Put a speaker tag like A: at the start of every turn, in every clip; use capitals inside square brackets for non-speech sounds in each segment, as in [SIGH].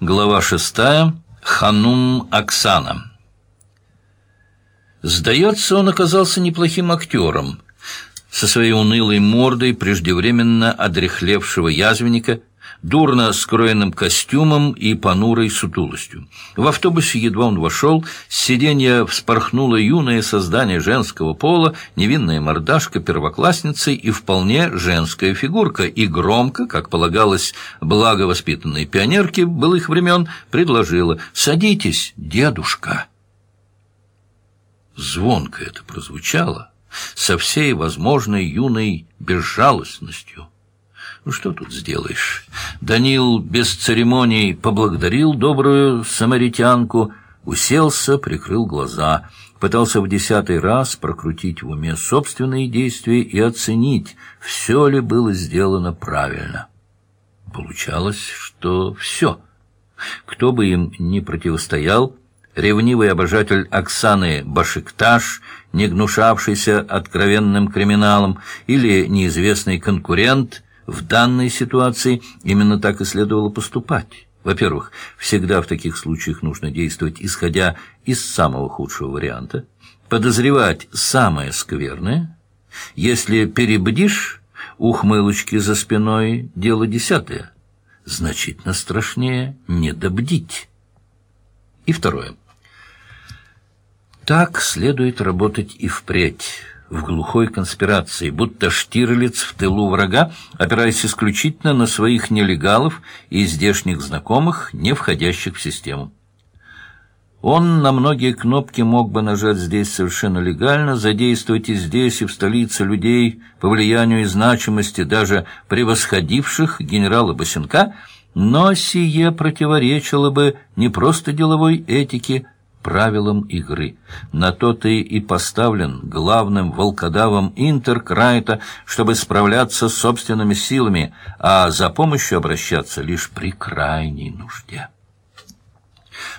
A: Глава шестая. Ханум Оксана. Сдается, он оказался неплохим актером. Со своей унылой мордой преждевременно одрехлевшего язвенника – дурно скроенным костюмом и понурой сутулостью. В автобусе едва он вошел, с сиденья вспорхнуло юное создание женского пола, невинная мордашка первоклассницы и вполне женская фигурка, и громко, как полагалось благовоспитанной пионерке былых времен, предложила «Садитесь, дедушка». Звонко это прозвучало, со всей возможной юной безжалостностью. Ну, что тут сделаешь? Данил без церемоний поблагодарил добрую самаритянку, уселся, прикрыл глаза, пытался в десятый раз прокрутить в уме собственные действия и оценить, все ли было сделано правильно. Получалось, что все. Кто бы им ни противостоял, ревнивый обожатель Оксаны Башикташ, не гнушавшийся откровенным криминалом, или неизвестный конкурент — в данной ситуации именно так и следовало поступать. Во-первых, всегда в таких случаях нужно действовать, исходя из самого худшего варианта, подозревать самое скверное. Если перебдишь, ухмылочки за спиной – дело десятое. Значительно страшнее не добдить. И второе. Так следует работать и впредь в глухой конспирации, будто Штирлиц в тылу врага, опираясь исключительно на своих нелегалов и здешних знакомых, не входящих в систему. Он на многие кнопки мог бы нажать здесь совершенно легально, задействовать и здесь, и в столице людей по влиянию и значимости, даже превосходивших генерала Басенка, но сие противоречило бы не просто деловой этике, правилам игры. На то ты и поставлен главным волкодавом Интеркрайта, чтобы справляться с собственными силами, а за помощью обращаться лишь при крайней нужде.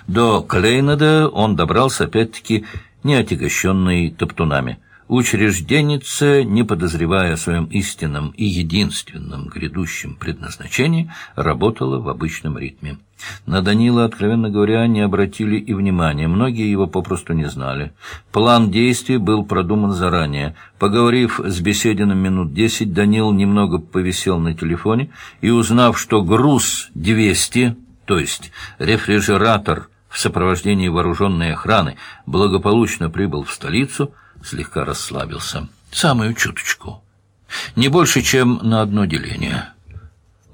A: До Клейнеда он добрался опять-таки не отягощенный топтунами – Учрежденница, не подозревая о своем истинном и единственном грядущем предназначении, работала в обычном ритме. На Данила, откровенно говоря, не обратили и внимания, многие его попросту не знали. План действий был продуман заранее. Поговорив с Бесединым минут десять, Данил немного повисел на телефоне и, узнав, что груз 200, то есть рефрижератор в сопровождении вооруженной охраны, благополучно прибыл в столицу, слегка расслабился. Самую чуточку. Не больше, чем на одно деление.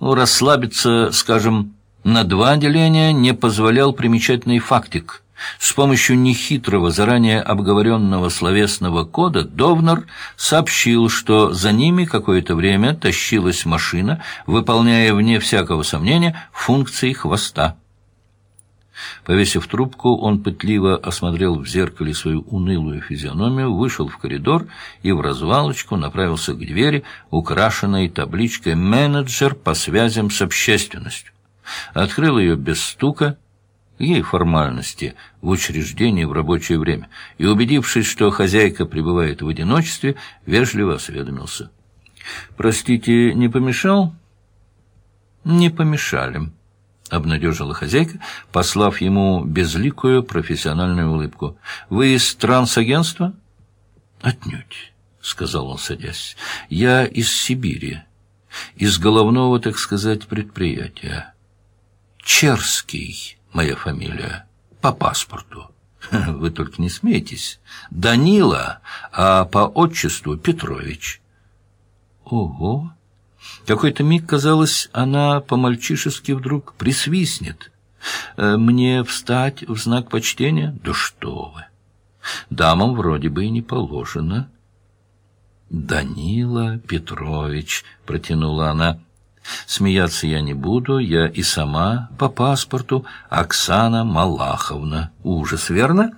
A: Ну, расслабиться, скажем, на два деления не позволял примечательный фактик. С помощью нехитрого, заранее обговоренного словесного кода Довнер сообщил, что за ними какое-то время тащилась машина, выполняя, вне всякого сомнения, функции хвоста. Повесив трубку, он пытливо осмотрел в зеркале свою унылую физиономию, вышел в коридор и в развалочку направился к двери, украшенной табличкой «Менеджер по связям с общественностью». Открыл ее без стука, ей формальности, в учреждении в рабочее время, и, убедившись, что хозяйка пребывает в одиночестве, вежливо осведомился. «Простите, не помешал?» «Не помешали» обнадежила хозяйка, послав ему безликую профессиональную улыбку. «Вы из трансагентства?» «Отнюдь», — сказал он, садясь. «Я из Сибири, из головного, так сказать, предприятия. Черский моя фамилия, по паспорту. [LAUGHS] Вы только не смейтесь. Данила, а по отчеству Петрович». «Ого!» Какой-то миг, казалось, она по-мальчишески вдруг присвистнет. «Э, «Мне встать в знак почтения? Да что вы! Дамам вроде бы и не положено». «Данила Петрович», — протянула она, — «смеяться я не буду, я и сама по паспорту Оксана Малаховна. Ужас, верно?»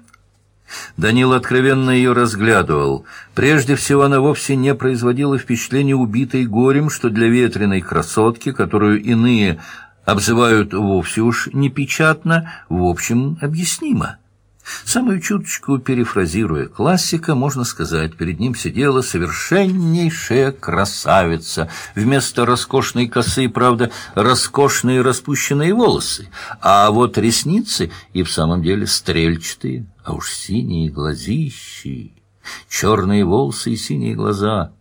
A: Данил откровенно ее разглядывал. Прежде всего, она вовсе не производила впечатления убитой горем, что для ветреной красотки, которую иные обзывают вовсе уж непечатно, в общем, объяснимо. Самую чуточку перефразируя классика, можно сказать, перед ним сидела совершеннейшая красавица. Вместо роскошной косы, правда, роскошные распущенные волосы, а вот ресницы и в самом деле стрельчатые, а уж синие глазищи, черные волосы и синие глаза.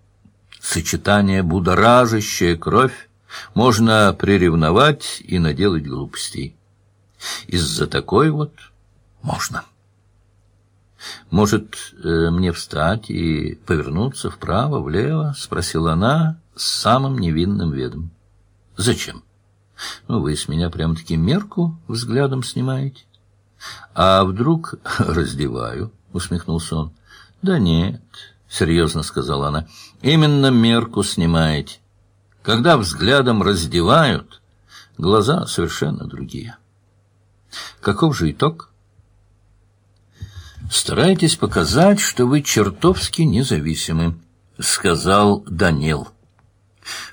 A: Сочетание будоражащая кровь можно приревновать и наделать глупостей. Из-за такой вот можно. «Может, э, мне встать и повернуться вправо, влево?» — спросила она с самым невинным видом. «Зачем? Ну, вы с меня прям-таки мерку взглядом снимаете». «А вдруг [LAUGHS] раздеваю?» — усмехнулся он. «Да нет», — серьезно сказала она, — «именно мерку снимаете. Когда взглядом раздевают, глаза совершенно другие». «Каков же итог?» «Старайтесь показать, что вы чертовски независимы», — сказал Данил.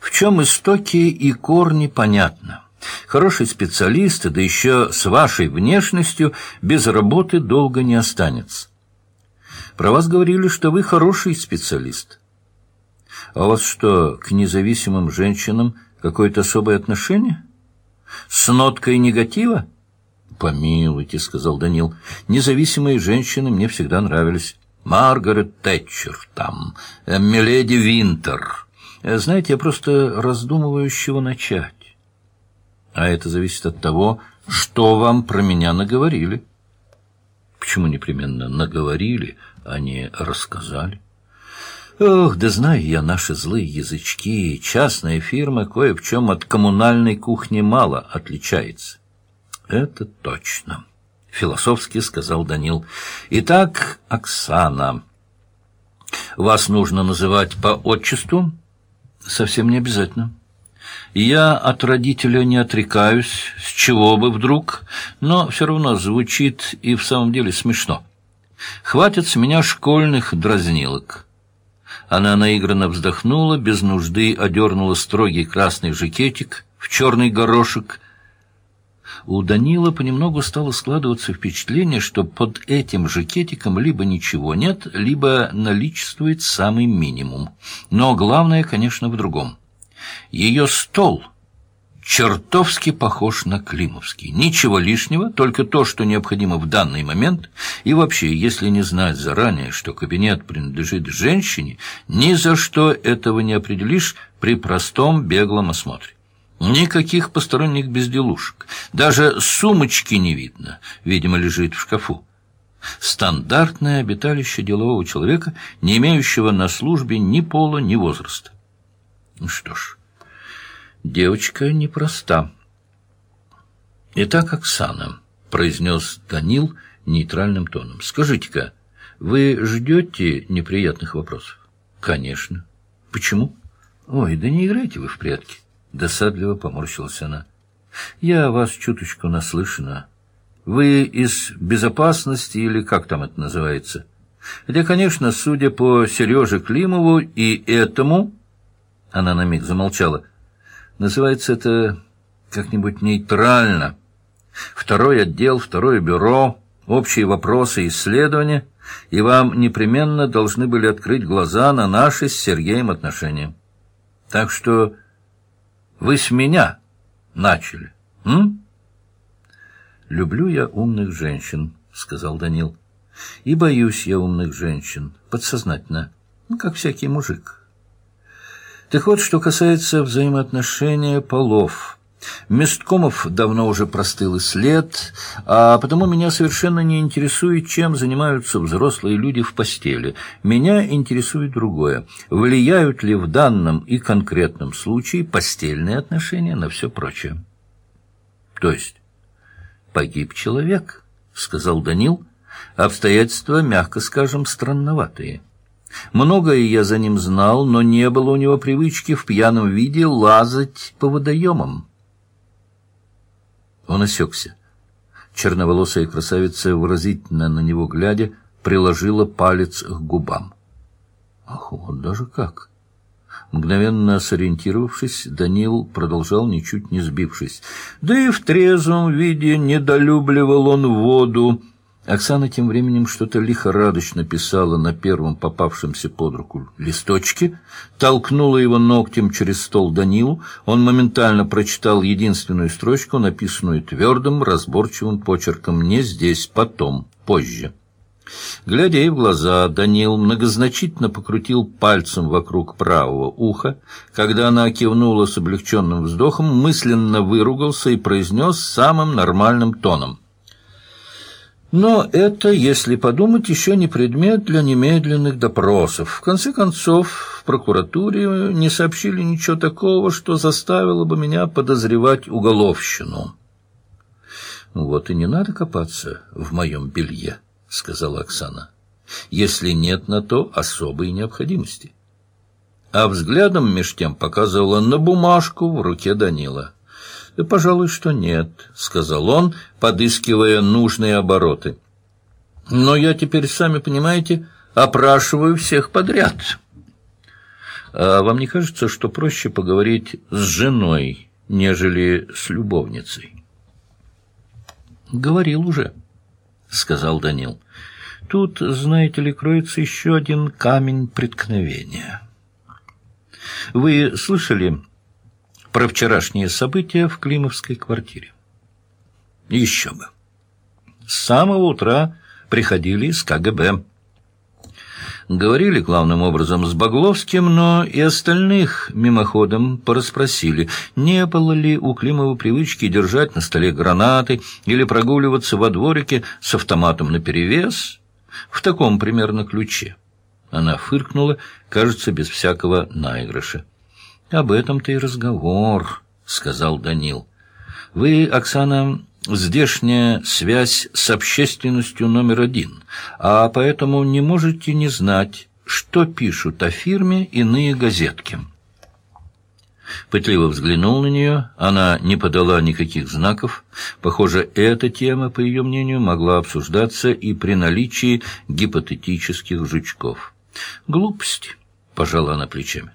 A: «В чем истоки и корни, понятно. Хороший специалист, да еще с вашей внешностью, без работы долго не останется. Про вас говорили, что вы хороший специалист. А у вас что, к независимым женщинам какое-то особое отношение? С ноткой негатива?» «Помилуйте», — сказал Данил, — «независимые женщины мне всегда нравились. Маргарет Тэтчер там, э, Миледи Винтер. Э, знаете, я просто раздумываю, с чего начать. А это зависит от того, что вам про меня наговорили». «Почему непременно наговорили, а не рассказали?» Ох, да знаю я наши злые язычки. Частная фирма кое в чем от коммунальной кухни мало отличается. «Это точно», — философски сказал Данил. «Итак, Оксана, вас нужно называть по отчеству?» «Совсем не обязательно». Я от родителя не отрекаюсь, с чего бы вдруг, но все равно звучит и в самом деле смешно. Хватит с меня школьных дразнилок. Она наигранно вздохнула, без нужды одернула строгий красный жакетик в черный горошек у Данила понемногу стало складываться впечатление, что под этим жакетиком либо ничего нет, либо наличествует самый минимум. Но главное, конечно, в другом. Ее стол чертовски похож на Климовский. Ничего лишнего, только то, что необходимо в данный момент. И вообще, если не знать заранее, что кабинет принадлежит женщине, ни за что этого не определишь при простом беглом осмотре. Никаких посторонних безделушек. Даже сумочки не видно. Видимо, лежит в шкафу. Стандартное обиталище делового человека, не имеющего на службе ни пола, ни возраста. Ну что ж, девочка непроста. «Итак, Оксана», — произнес Данил нейтральным тоном, — «скажите-ка, вы ждете неприятных вопросов?» «Конечно». «Почему?» «Ой, да не играйте вы в прятки». Досадливо поморщилась она. «Я вас чуточку наслышана. Вы из безопасности или как там это называется? Хотя, конечно, судя по Сереже Климову и этому...» Она на миг замолчала. «Называется это как-нибудь нейтрально. Второй отдел, второе бюро, общие вопросы, исследования, и вам непременно должны были открыть глаза на наши с Сергеем отношения. Так что вы с меня начали, м? «Люблю я умных женщин», — сказал Данил. «И боюсь я умных женщин, подсознательно, ну, как всякий мужик». Так вот, что касается взаимоотношения полов — Месткомов давно уже простыл и след, а потому меня совершенно не интересует, чем занимаются взрослые люди в постели. Меня интересует другое. Влияют ли в данном и конкретном случае постельные отношения на все прочее? То есть, погиб человек, сказал Данил, обстоятельства, мягко скажем, странноватые. Многое я за ним знал, но не было у него привычки в пьяном виде лазать по водоемам. Он осекся. Черноволосая красавица, выразительно на него глядя, приложила палец к губам. Ах, вот даже как! Мгновенно сориентировавшись, Данил продолжал, ничуть не сбившись. Да и в трезвом виде недолюбливал он воду, Оксана тем временем что-то лихорадочно писала на первом попавшемся под руку листочке, толкнула его ногтем через стол Данилу. Он моментально прочитал единственную строчку, написанную твердым, разборчивым почерком «Не здесь, потом, позже». Глядя ей в глаза, Данил многозначительно покрутил пальцем вокруг правого уха. Когда она кивнула с облегченным вздохом, мысленно выругался и произнес самым нормальным тоном — но это, если подумать, еще не предмет для немедленных допросов. В конце концов, в прокуратуре не сообщили ничего такого, что заставило бы меня подозревать уголовщину. «Вот и не надо копаться в моем белье», — сказала Оксана, «если нет на то особой необходимости». А взглядом меж тем показывала на бумажку в руке Данила. «Да, пожалуй, что нет», — сказал он, подыскивая нужные обороты. «Но я теперь, сами понимаете, опрашиваю всех подряд». «А вам не кажется, что проще поговорить с женой, нежели с любовницей?» «Говорил уже», — сказал Данил. «Тут, знаете ли, кроется еще один камень преткновения». «Вы слышали...» про вчерашние события в Климовской квартире. Еще бы. С самого утра приходили из КГБ. Говорили главным образом с Багловским, но и остальных мимоходом порасспросили, не было ли у Климова привычки держать на столе гранаты или прогуливаться во дворике с автоматом наперевес в таком примерно ключе. Она фыркнула, кажется, без всякого наигрыша. «Об этом-то и разговор», — сказал Данил. «Вы, Оксана, здешняя связь с общественностью номер один, а поэтому не можете не знать, что пишут о фирме иные газетки». Пытливо взглянул на нее, она не подала никаких знаков. Похоже, эта тема, по ее мнению, могла обсуждаться и при наличии гипотетических жучков. «Глупости», — пожала она плечами.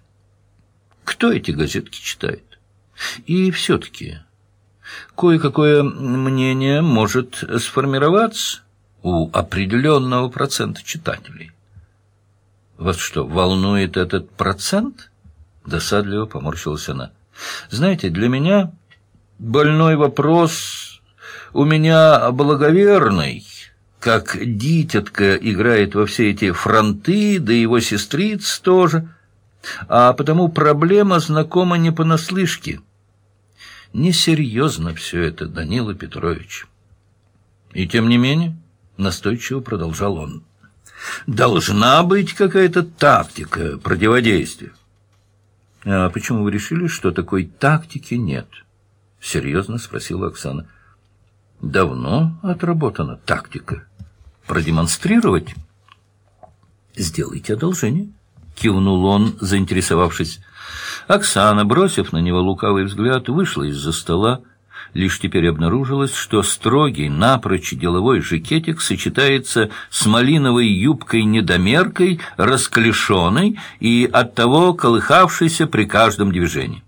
A: Кто эти газетки читает? И все-таки кое-какое мнение может сформироваться у определенного процента читателей. Вот что, волнует этот процент? Досадливо поморщилась она. Знаете, для меня больной вопрос у меня благоверный, как дитятка играет во все эти фронты, да его сестриц тоже — а потому проблема знакома не понаслышке. Несерьезно все это, Данила Петрович. И тем не менее, настойчиво продолжал он, должна быть какая-то тактика противодействия. А почему вы решили, что такой тактики нет? Серьезно спросила Оксана. Давно отработана тактика. Продемонстрировать? Сделайте одолжение. — кивнул он, заинтересовавшись. Оксана, бросив на него лукавый взгляд, вышла из-за стола. Лишь теперь обнаружилось, что строгий, напрочь деловой жакетик сочетается с малиновой юбкой-недомеркой, расклешенной и оттого колыхавшейся при каждом движении.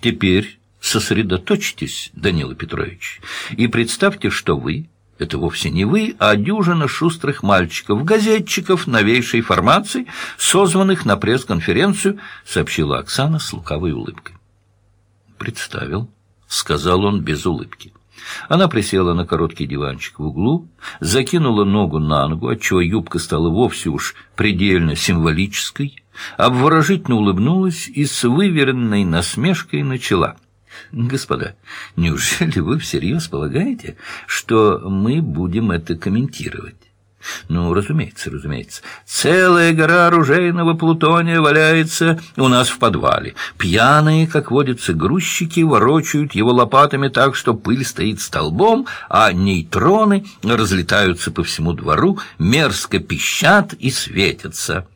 A: Теперь сосредоточьтесь, Данила Петрович, и представьте, что вы это вовсе не вы, а дюжина шустрых мальчиков, газетчиков новейшей формации, созванных на пресс-конференцию, сообщила Оксана с лукавой улыбкой. «Представил», — сказал он без улыбки. Она присела на короткий диванчик в углу, закинула ногу на ногу, отчего юбка стала вовсе уж предельно символической, обворожительно улыбнулась и с выверенной насмешкой начала — Господа, неужели вы всерьез полагаете, что мы будем это комментировать? Ну, разумеется, разумеется. Целая гора оружейного плутония валяется у нас в подвале. Пьяные, как водятся, грузчики ворочают его лопатами так, что пыль стоит столбом, а нейтроны разлетаются по всему двору, мерзко пищат и светятся.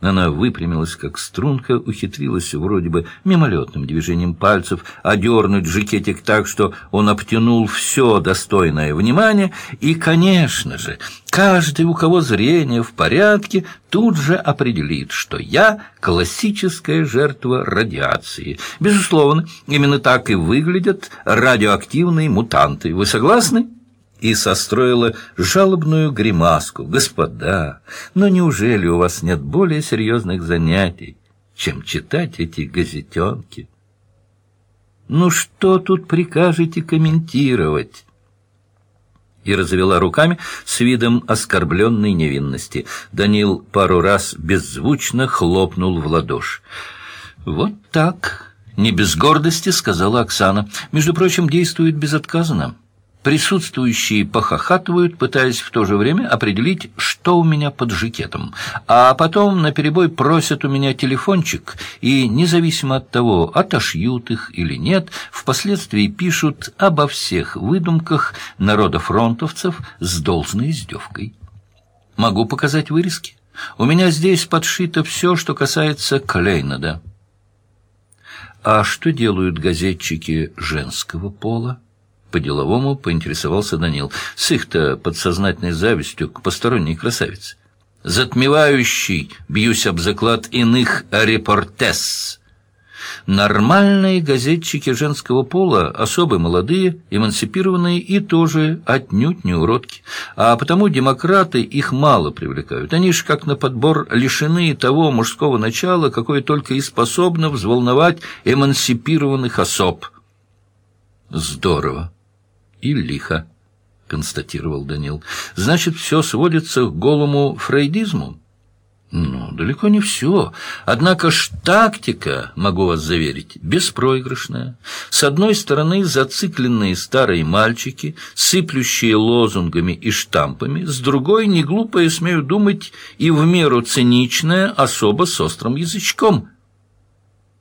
A: Она выпрямилась, как струнка, ухитрилась вроде бы мимолетным движением пальцев одернуть жакетик так, что он обтянул все достойное внимание, и, конечно же, каждый, у кого зрение в порядке, тут же определит, что я классическая жертва радиации. Безусловно, именно так и выглядят радиоактивные мутанты. Вы согласны? И состроила жалобную гримаску. «Господа, но неужели у вас нет более серьезных занятий, чем читать эти газетенки?» «Ну что тут прикажете комментировать?» и развела руками с видом оскорбленной невинности. Данил пару раз беззвучно хлопнул в ладошь. «Вот так!» — не без гордости сказала Оксана. «Между прочим, действует безотказно. Присутствующие похохатывают, пытаясь в то же время определить, что у меня под жакетом. А потом наперебой просят у меня телефончик, и, независимо от того, отошьют их или нет, впоследствии пишут обо всех выдумках народофронтовцев с должной издевкой. Могу показать вырезки. У меня здесь подшито все, что касается Клейнада. А что делают газетчики женского пола? По-деловому поинтересовался Данил. С их-то подсознательной завистью к посторонней красавице. Затмевающий, бьюсь об заклад иных репортес. Нормальные газетчики женского пола, особо молодые, эмансипированные и тоже отнюдь не уродки. А потому демократы их мало привлекают. Они ж как на подбор лишены того мужского начала, какое только и способно взволновать эмансипированных особ. Здорово и лихо, — констатировал Данил. — Значит, все сводится к голому фрейдизму? Ну, далеко не все. Однако ж тактика, могу вас заверить, беспроигрышная. С одной стороны, зацикленные старые мальчики, сыплющие лозунгами и штампами, с другой, не глупая, смею думать, и в меру циничная особо с острым язычком.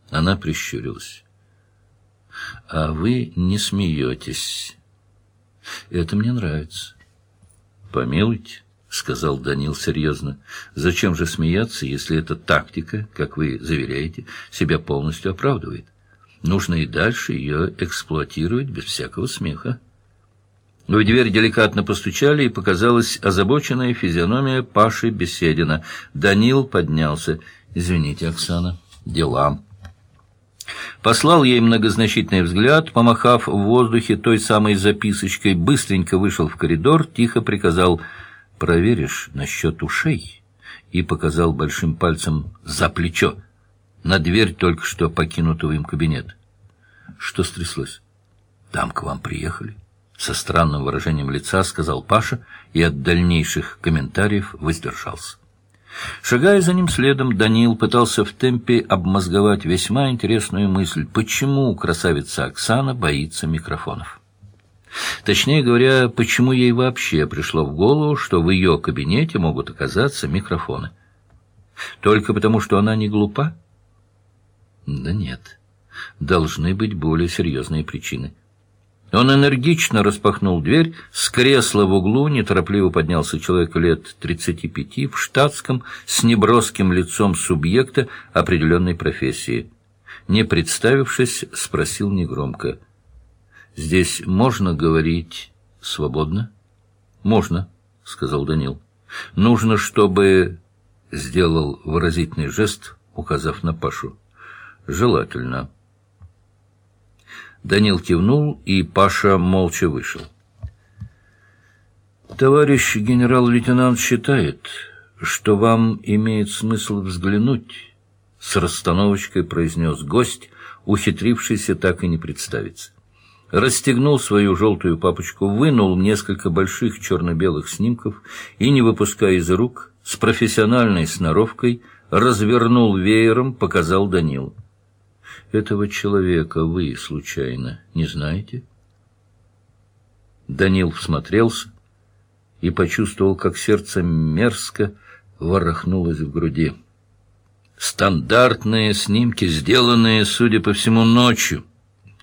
A: Она прищурилась. — А вы не смеетесь. Это мне нравится. Помилуйте, сказал Данил серьезно. Зачем же смеяться, если эта тактика, как вы заверяете, себя полностью оправдывает? Нужно и дальше ее эксплуатировать без всякого смеха. В дверь деликатно постучали, и показалась озабоченная физиономия Паши Беседина. Данил поднялся. «Извините, Оксана, дела». Послал ей многозначительный взгляд, помахав в воздухе той самой записочкой, быстренько вышел в коридор, тихо приказал «Проверишь насчет ушей?» и показал большим пальцем за плечо, на дверь только что покинутого им кабинет. Что стряслось? Там к вам приехали. Со странным выражением лица сказал Паша и от дальнейших комментариев воздержался. Шагая за ним следом, Даниил пытался в темпе обмозговать весьма интересную мысль, почему красавица Оксана боится микрофонов. Точнее говоря, почему ей вообще пришло в голову, что в ее кабинете могут оказаться микрофоны. Только потому, что она не глупа? Да нет, должны быть более серьезные причины. Он энергично распахнул дверь, с кресла в углу неторопливо поднялся человек лет тридцати пяти в штатском с неброским лицом субъекта определенной профессии. Не представившись, спросил негромко. «Здесь можно говорить свободно?» «Можно», — сказал Данил. «Нужно, чтобы...» — сделал выразительный жест, указав на Пашу. «Желательно». Данил кивнул, и Паша молча вышел. «Товарищ генерал-лейтенант считает, что вам имеет смысл взглянуть», — с расстановочкой произнес гость, ухитрившийся так и не представиться. Расстегнул свою желтую папочку, вынул несколько больших черно-белых снимков и, не выпуская из рук, с профессиональной сноровкой, развернул веером, показал Данилу. Этого человека вы, случайно, не знаете? Данил всмотрелся и почувствовал, как сердце мерзко ворохнулось в груди. Стандартные снимки, сделанные, судя по всему, ночью,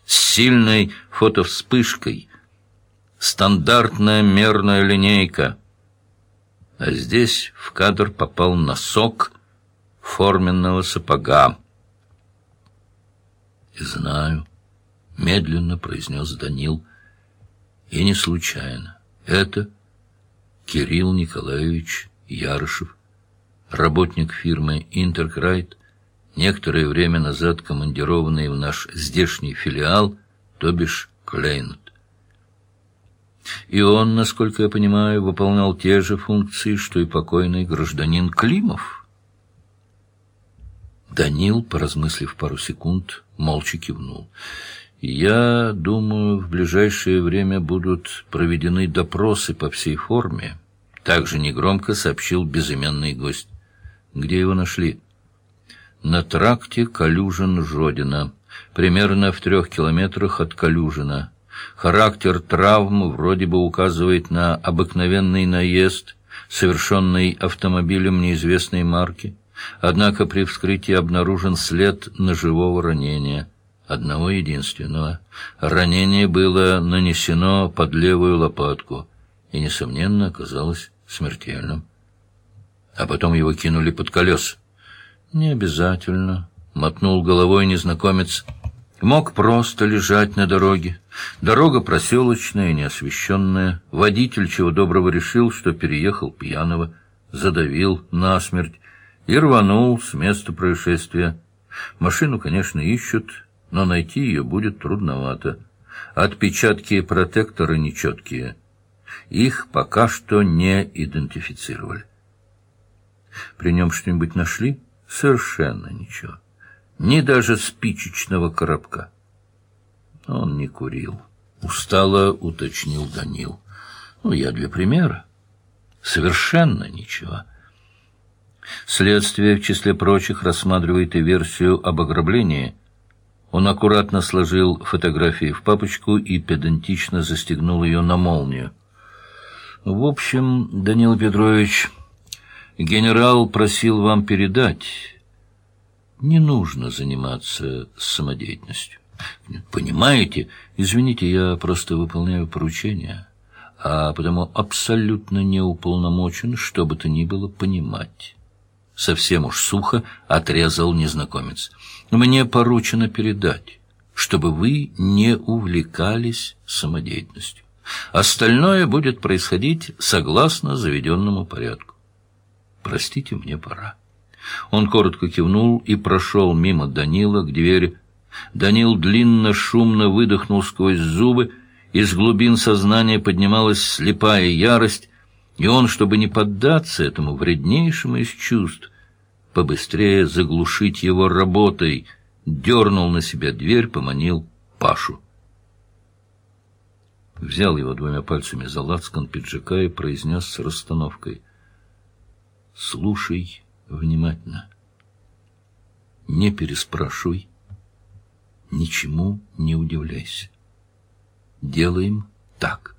A: с сильной фотовспышкой. Стандартная мерная линейка. А здесь в кадр попал носок форменного сапога. «Знаю», — медленно произнес Данил. «И не случайно. Это Кирилл Николаевич Ярышев, работник фирмы «Интеркрайт», некоторое время назад командированный в наш здешний филиал, то бишь Клейнут. И он, насколько я понимаю, выполнял те же функции, что и покойный гражданин Климов. Данил, поразмыслив пару секунд, молча кивнул. «Я думаю, в ближайшее время будут проведены допросы по всей форме», — также негромко сообщил безыменный гость. «Где его нашли?» «На тракте Калюжин-Жодина, примерно в трех километрах от Калюжина. Характер травм вроде бы указывает на обыкновенный наезд, совершенный автомобилем неизвестной марки. Однако при вскрытии обнаружен след ножевого ранения, одного единственного. Ранение было нанесено под левую лопатку и, несомненно, оказалось смертельным. А потом его кинули под колес. «Не обязательно», — мотнул головой незнакомец. «Мог просто лежать на дороге. Дорога проселочная, неосвещенная. Водитель чего доброго решил, что переехал пьяного, задавил насмерть и рванул с места происшествия. Машину, конечно, ищут, но найти ее будет трудновато. Отпечатки протектора нечеткие. Их пока что не идентифицировали. При нем что-нибудь нашли? Совершенно ничего. Ни даже спичечного коробка. Он не курил. Устало уточнил Данил. Ну, я для примера. Совершенно ничего. Следствие, в числе прочих, рассматривает и версию об ограблении. Он аккуратно сложил фотографии в папочку и педантично застегнул ее на молнию. В общем, Данил Петрович, генерал просил вам передать, не нужно заниматься самодеятельностью. Понимаете? Извините, я просто выполняю поручение, а потому абсолютно не уполномочен, что то ни было, понимать совсем уж сухо отрезал незнакомец. «Мне поручено передать, чтобы вы не увлекались самодеятельностью. Остальное будет происходить согласно заведенному порядку. Простите, мне пора». Он коротко кивнул и прошел мимо Данила к двери. Данил длинно, шумно выдохнул сквозь зубы, из глубин сознания поднималась слепая ярость, и он, чтобы не поддаться этому вреднейшему из чувств, побыстрее заглушить его работой, дернул на себя дверь, поманил Пашу. Взял его двумя пальцами за лацкан пиджака и произнес с расстановкой. «Слушай внимательно. Не переспрашивай. Ничему не удивляйся. Делаем так».